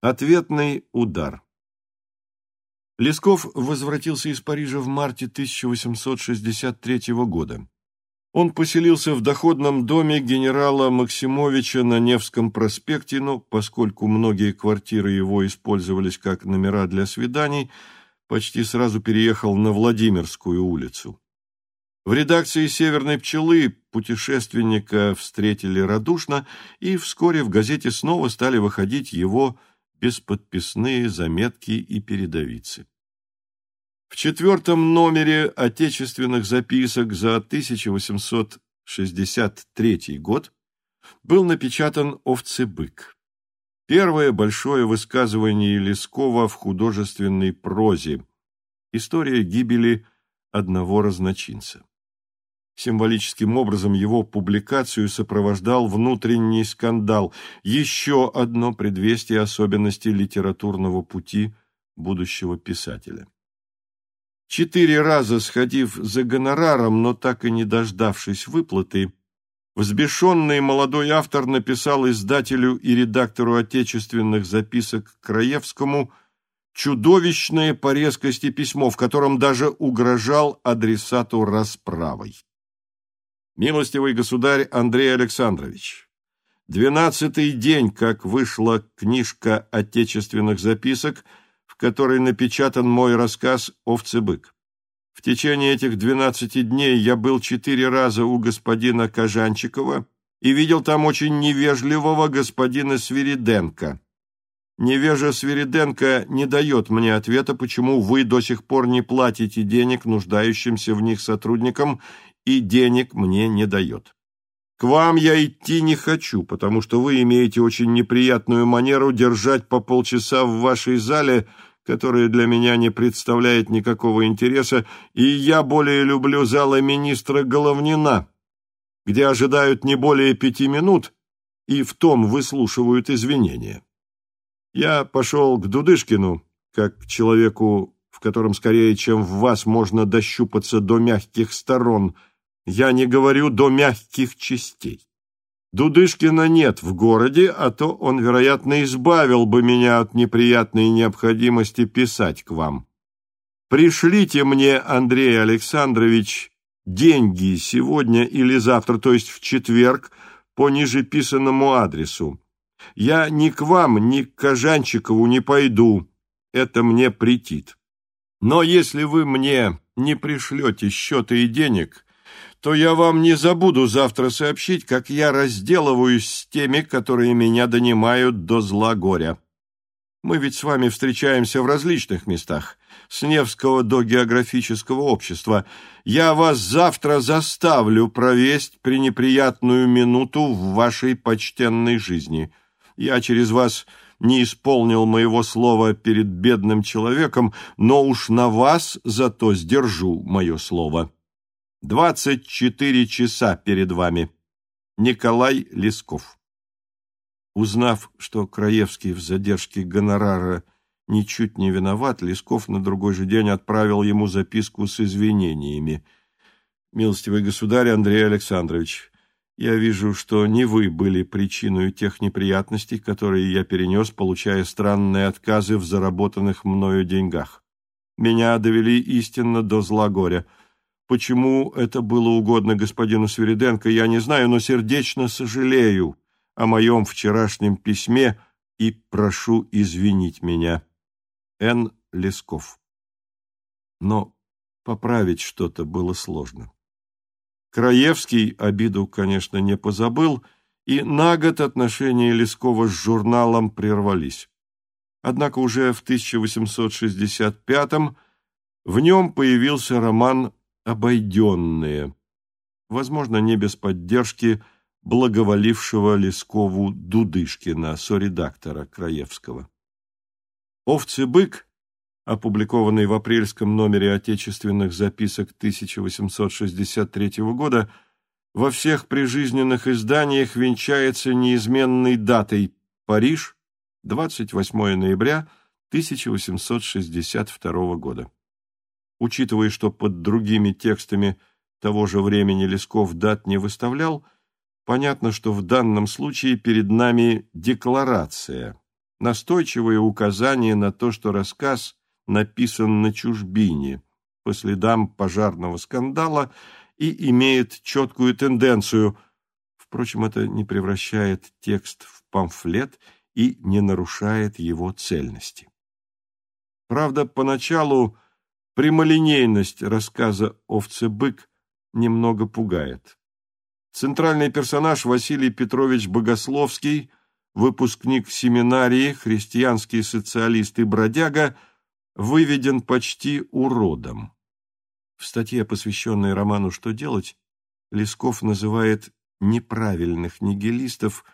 Ответный удар. Лесков возвратился из Парижа в марте 1863 года. Он поселился в доходном доме генерала Максимовича на Невском проспекте, но поскольку многие квартиры его использовались как номера для свиданий, почти сразу переехал на Владимирскую улицу. В редакции «Северной пчелы» путешественника встретили радушно, и вскоре в газете снова стали выходить его бесподписные заметки и передовицы. В четвертом номере отечественных записок за 1863 год был напечатан «Овцебык». Первое большое высказывание Лескова в художественной прозе. История гибели одного разночинца. Символическим образом его публикацию сопровождал внутренний скандал, еще одно предвестие особенностей литературного пути будущего писателя. Четыре раза сходив за гонораром, но так и не дождавшись выплаты, взбешенный молодой автор написал издателю и редактору отечественных записок Краевскому чудовищное по резкости письмо, в котором даже угрожал адресату расправой. Милостивый государь Андрей Александрович, двенадцатый день, как вышла книжка отечественных записок, в которой напечатан мой рассказ «Овцебык». В течение этих двенадцати дней я был четыре раза у господина Кожанчикова и видел там очень невежливого господина Свириденко. Невежа Свириденко не дает мне ответа, почему вы до сих пор не платите денег нуждающимся в них сотрудникам и денег мне не дает. К вам я идти не хочу, потому что вы имеете очень неприятную манеру держать по полчаса в вашей зале, которая для меня не представляет никакого интереса, и я более люблю залы министра Головнина, где ожидают не более пяти минут и в том выслушивают извинения. Я пошел к Дудышкину, как к человеку, в котором скорее, чем в вас, можно дощупаться до мягких сторон – я не говорю до мягких частей. Дудышкина нет в городе, а то он, вероятно, избавил бы меня от неприятной необходимости писать к вам. Пришлите мне, Андрей Александрович, деньги сегодня или завтра, то есть в четверг, по нижеписанному адресу. Я ни к вам, ни к Кожанчикову не пойду, это мне претит. Но если вы мне не пришлете счета и денег, то я вам не забуду завтра сообщить, как я разделываюсь с теми, которые меня донимают до зла горя. Мы ведь с вами встречаемся в различных местах, с Невского до географического общества. Я вас завтра заставлю провесть пренеприятную минуту в вашей почтенной жизни. Я через вас не исполнил моего слова перед бедным человеком, но уж на вас зато сдержу мое слово». Двадцать четыре часа перед вами. Николай Лесков. Узнав, что Краевский в задержке гонорара ничуть не виноват, Лесков на другой же день отправил ему записку с извинениями. «Милостивый государь Андрей Александрович, я вижу, что не вы были причиной тех неприятностей, которые я перенес, получая странные отказы в заработанных мною деньгах. Меня довели истинно до зла горя». Почему это было угодно господину Свириденко, я не знаю, но сердечно сожалею о моем вчерашнем письме и прошу извинить меня. Н. Лесков. Но поправить что-то было сложно. Краевский обиду, конечно, не позабыл, и на год отношения Лескова с журналом прервались. Однако уже в 1865 в нем появился роман обойденные, возможно, не без поддержки благоволившего Лескову Дудышкина, соредактора Краевского. «Овцы-бык», опубликованный в апрельском номере отечественных записок 1863 года, во всех прижизненных изданиях венчается неизменной датой Париж, 28 ноября 1862 года. Учитывая, что под другими текстами того же времени Лесков дат не выставлял, понятно, что в данном случае перед нами декларация, настойчивое указание на то, что рассказ написан на чужбине, по следам пожарного скандала и имеет четкую тенденцию. Впрочем, это не превращает текст в памфлет и не нарушает его цельности. Правда, поначалу прямолинейность рассказа «Овцы-бык» немного пугает. Центральный персонаж Василий Петрович Богословский, выпускник семинарии, христианский социалист и бродяга, выведен почти уродом. В статье, посвященной роману «Что делать», Лесков называет неправильных нигилистов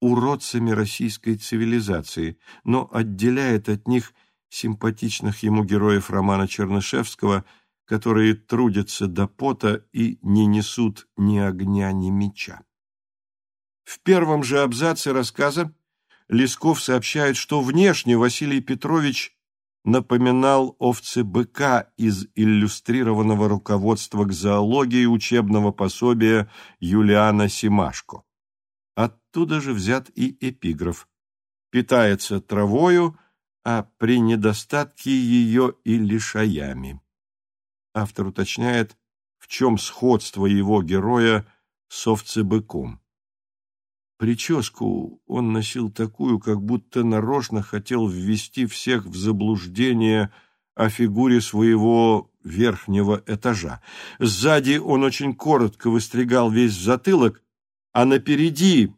уродцами российской цивилизации, но отделяет от них симпатичных ему героев романа Чернышевского, которые трудятся до пота и не несут ни огня, ни меча. В первом же абзаце рассказа Лесков сообщает, что внешне Василий Петрович напоминал овцы-быка из иллюстрированного руководства к зоологии учебного пособия Юлиана Симашко. Оттуда же взят и эпиграф. Питается травою, а при недостатке ее и лишаями. Автор уточняет, в чем сходство его героя с овцебыком. Прическу он носил такую, как будто нарочно хотел ввести всех в заблуждение о фигуре своего верхнего этажа. Сзади он очень коротко выстригал весь затылок, а напереди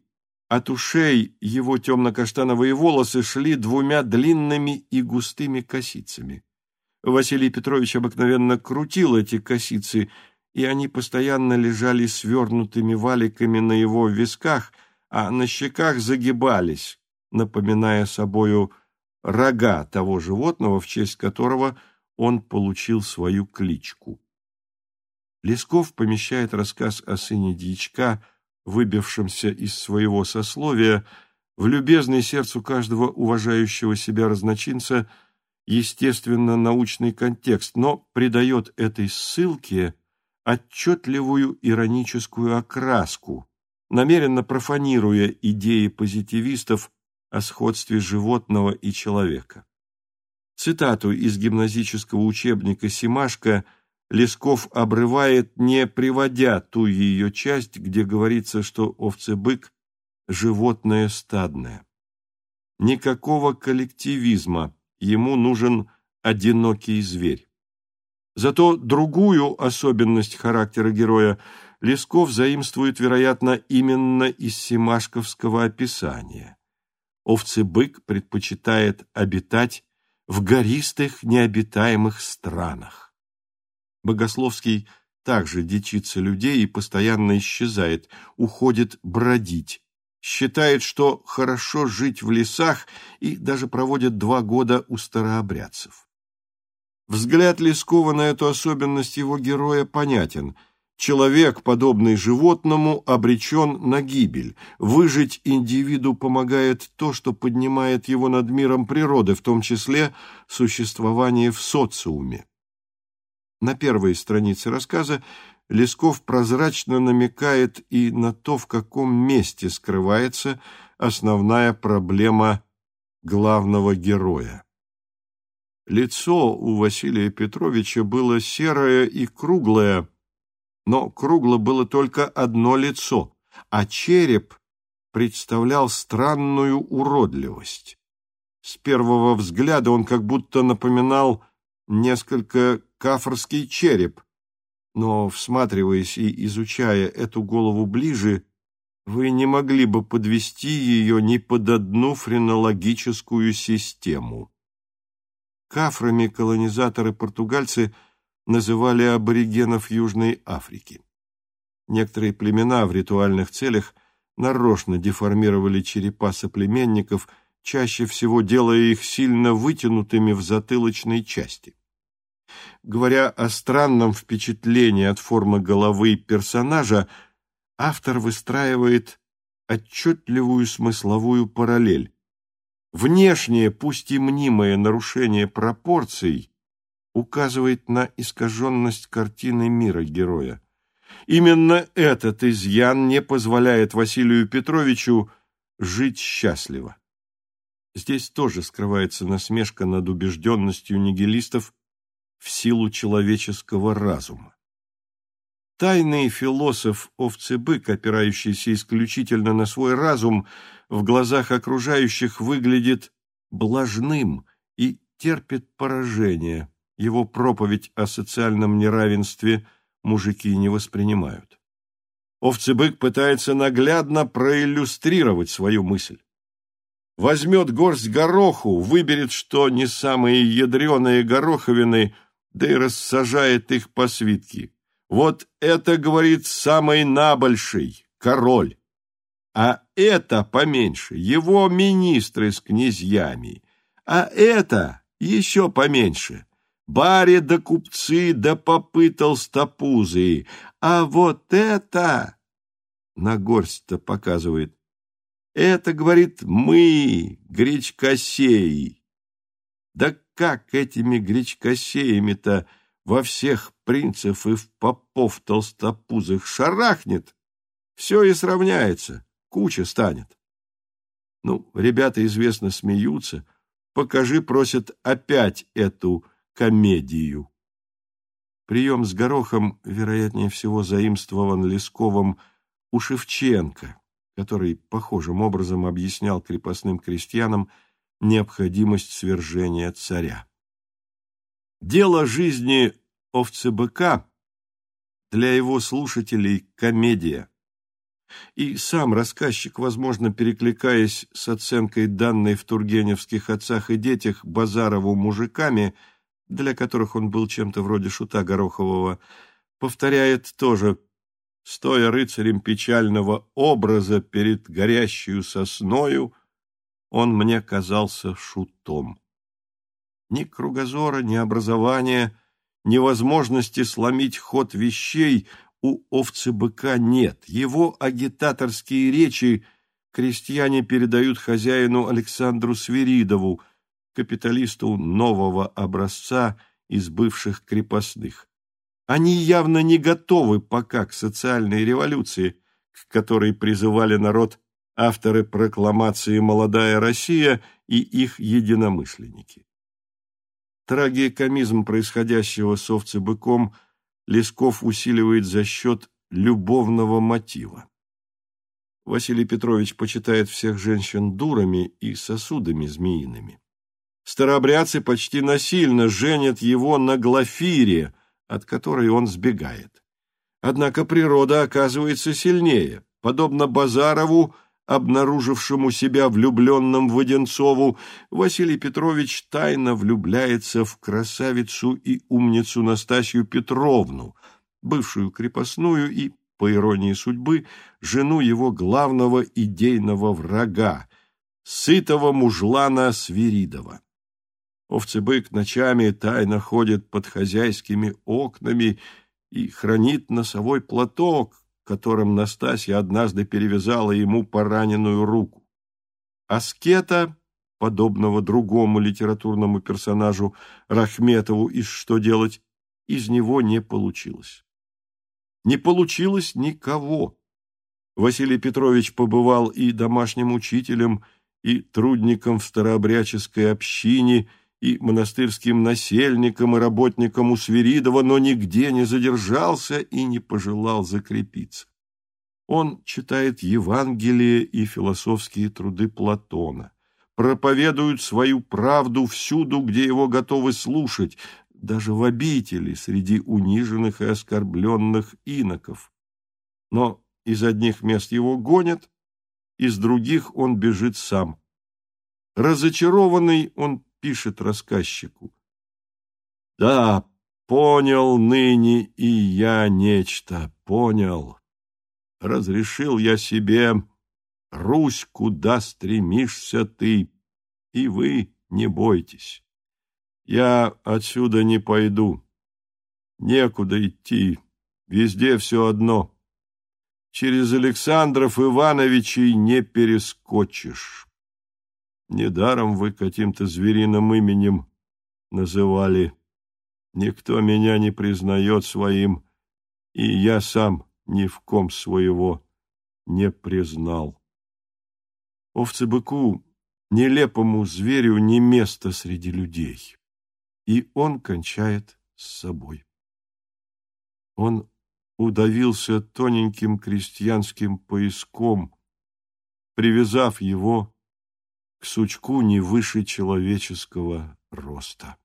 от ушей его темно-каштановые волосы шли двумя длинными и густыми косицами. Василий Петрович обыкновенно крутил эти косицы, и они постоянно лежали свернутыми валиками на его висках – а на щеках загибались, напоминая собою рога того животного, в честь которого он получил свою кличку. Лесков помещает рассказ о сыне дьячка, выбившемся из своего сословия, в любезный сердцу каждого уважающего себя разночинца естественно научный контекст, но придает этой ссылке отчетливую ироническую окраску, намеренно профанируя идеи позитивистов о сходстве животного и человека. Цитату из гимназического учебника «Симашка» Лесков обрывает, не приводя ту ее часть, где говорится, что овцебык – животное стадное. Никакого коллективизма, ему нужен одинокий зверь. Зато другую особенность характера героя – Лесков заимствует, вероятно, именно из семашковского описания. Овцебык предпочитает обитать в гористых необитаемых странах. Богословский также дичится людей и постоянно исчезает, уходит бродить, считает, что хорошо жить в лесах и даже проводит два года у старообрядцев. Взгляд Лескова на эту особенность его героя понятен – Человек, подобный животному, обречен на гибель. Выжить индивиду помогает то, что поднимает его над миром природы, в том числе существование в социуме. На первой странице рассказа Лесков прозрачно намекает и на то, в каком месте скрывается основная проблема главного героя. Лицо у Василия Петровича было серое и круглое, но кругло было только одно лицо, а череп представлял странную уродливость. С первого взгляда он как будто напоминал несколько кафрский череп, но, всматриваясь и изучая эту голову ближе, вы не могли бы подвести ее ни под одну френологическую систему. Кафрами колонизаторы-португальцы – называли аборигенов Южной Африки. Некоторые племена в ритуальных целях нарочно деформировали черепа соплеменников, чаще всего делая их сильно вытянутыми в затылочной части. Говоря о странном впечатлении от формы головы персонажа, автор выстраивает отчетливую смысловую параллель. Внешнее, пусть и мнимое нарушение пропорций указывает на искаженность картины мира героя. Именно этот изъян не позволяет Василию Петровичу жить счастливо. Здесь тоже скрывается насмешка над убежденностью нигилистов в силу человеческого разума. Тайный философ овцебык, опирающийся исключительно на свой разум, в глазах окружающих выглядит блажным и терпит поражение. Его проповедь о социальном неравенстве мужики не воспринимают. Овцебык пытается наглядно проиллюстрировать свою мысль. Возьмет горсть гороху, выберет, что не самые ядреные гороховины, да и рассажает их по свитке. Вот это, говорит, самый набольший, король. А это поменьше, его министры с князьями. А это еще поменьше, баре да купцы да попы толстопузы. А вот это, на горсть-то показывает, это, говорит, мы, гречкосеи. Да как этими гречкосеями-то во всех принцев и в попов толстопузых шарахнет, все и сравняется, куча станет. Ну, ребята известно смеются, покажи, просят опять эту комедию. Прием с горохом, вероятнее всего, заимствован Лесковым у Шевченко, который похожим образом объяснял крепостным крестьянам необходимость свержения царя. Дело жизни овцы-быка для его слушателей комедия. И сам рассказчик, возможно, перекликаясь с оценкой данной в тургеневских отцах и детях Базарову мужиками, для которых он был чем-то вроде шута Горохового, повторяет тоже, стоя рыцарем печального образа перед горящую сосною, он мне казался шутом. Ни кругозора, ни образования, ни возможности сломить ход вещей у овцы-быка нет. Его агитаторские речи крестьяне передают хозяину Александру Свиридову, капиталисту нового образца из бывших крепостных. Они явно не готовы пока к социальной революции, к которой призывали народ авторы прокламации «Молодая Россия» и их единомышленники. Трагикомизм происходящего с овцебыком Лесков усиливает за счет любовного мотива. Василий Петрович почитает всех женщин дурами и сосудами змеиными. Старообрядцы почти насильно женят его на Глафире, от которой он сбегает. Однако природа оказывается сильнее. Подобно Базарову, обнаружившему себя влюбленным в Одинцову, Василий Петрович тайно влюбляется в красавицу и умницу Настасью Петровну, бывшую крепостную и, по иронии судьбы, жену его главного идейного врага, сытого мужлана Свиридова. Овцебык ночами тайно ходит под хозяйскими окнами и хранит носовой платок, которым Настасья однажды перевязала ему пораненную руку. Аскета, подобного другому литературному персонажу Рахметову из «Что делать?», из него не получилось. Не получилось никого. Василий Петрович побывал и домашним учителем, и трудником в старообрядческой общине, и монастырским насельником и работником у Свиридова, но нигде не задержался и не пожелал закрепиться. Он читает Евангелие и философские труды Платона, проповедует свою правду всюду, где его готовы слушать, даже в обители среди униженных и оскорбленных иноков. Но из одних мест его гонят, из других он бежит сам. Разочарованный он пишет рассказчику. «Да, понял ныне и я нечто, понял. Разрешил я себе, Русь, куда стремишься ты, и вы не бойтесь. Я отсюда не пойду. Некуда идти, везде все одно. Через Александров Ивановичей не перескочишь». Недаром вы каким-то звериным именем называли. Никто меня не признает своим, и я сам ни в ком своего не признал. Овцы-быку нелепому зверю не место среди людей. И он кончает с собой. Он удавился тоненьким крестьянским пояском, привязав его к сучку не выше человеческого роста.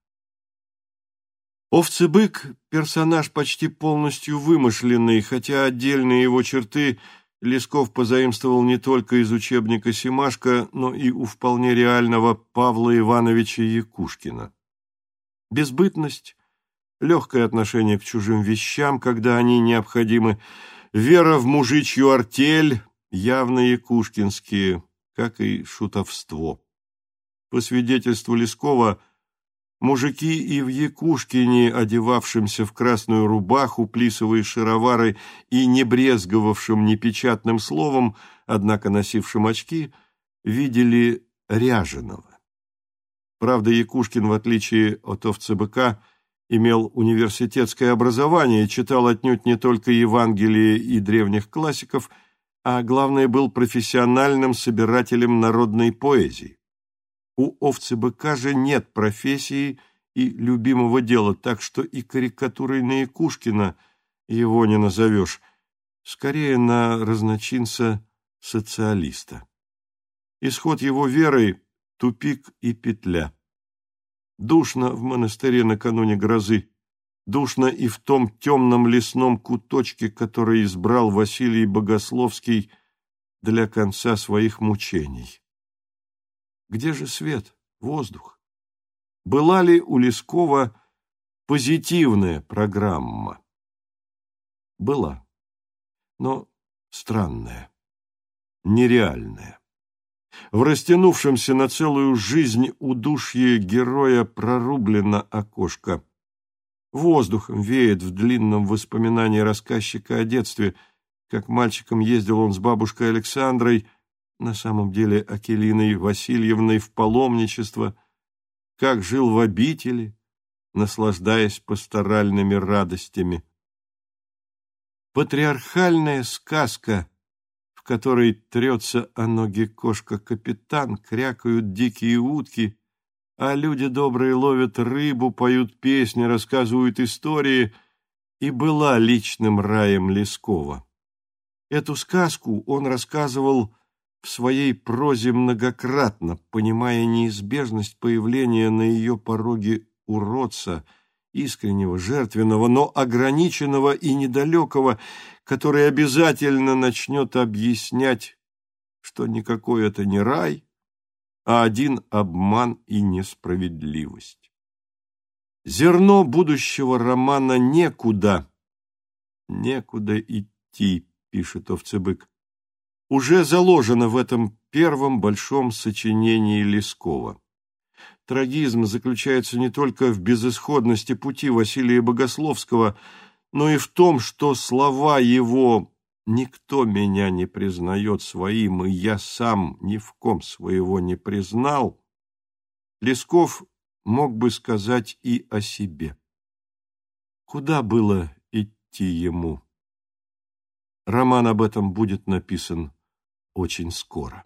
Овцебык – персонаж почти полностью вымышленный, хотя отдельные его черты Лесков позаимствовал не только из учебника Симашко, но и у вполне реального Павла Ивановича Якушкина. Безбытность, легкое отношение к чужим вещам, когда они необходимы, вера в мужичью артель, явно якушкинские, как и шутовство. По свидетельству Лескова – Мужики и в Якушкине, одевавшимся в красную рубаху, плисовые шаровары и не брезговавшим непечатным словом, однако носившим очки, видели ряженого. Правда, Якушкин, в отличие от овцебыка, имел университетское образование, читал отнюдь не только Евангелие и древних классиков, а главное, был профессиональным собирателем народной поэзии. У овцы-быка же нет профессии и любимого дела, так что и карикатурой на Якушкина его не назовешь, скорее на разночинца социалиста. Исход его веры — тупик и петля. Душно в монастыре накануне грозы, душно и в том темном лесном куточке, который избрал Василий Богословский для конца своих мучений. Где же свет, воздух? Была ли у Лескова позитивная программа? Была, но странная, нереальная. В растянувшемся на целую жизнь удушье героя прорублено окошко. Воздухом веет в длинном воспоминании рассказчика о детстве, как мальчиком ездил он с бабушкой Александрой – на самом деле Акелиной Васильевной в паломничество, как жил в обители, наслаждаясь пасторальными радостями. Патриархальная сказка, в которой трется о ноги кошка-капитан, крякают дикие утки, а люди добрые ловят рыбу, поют песни, рассказывают истории, и была личным раем Лескова. Эту сказку он рассказывал в своей прозе многократно, понимая неизбежность появления на ее пороге уродца, искреннего, жертвенного, но ограниченного и недалекого, который обязательно начнет объяснять, что никакой это не рай, а один обман и несправедливость. Зерно будущего романа некуда, некуда идти, пишет Овцебык уже заложено в этом первом большом сочинении Лескова. Трагизм заключается не только в безысходности пути Василия Богословского, но и в том, что слова его «никто меня не признает своим, и я сам ни в ком своего не признал» Лесков мог бы сказать и о себе. Куда было идти ему? Роман об этом будет написан очень скоро.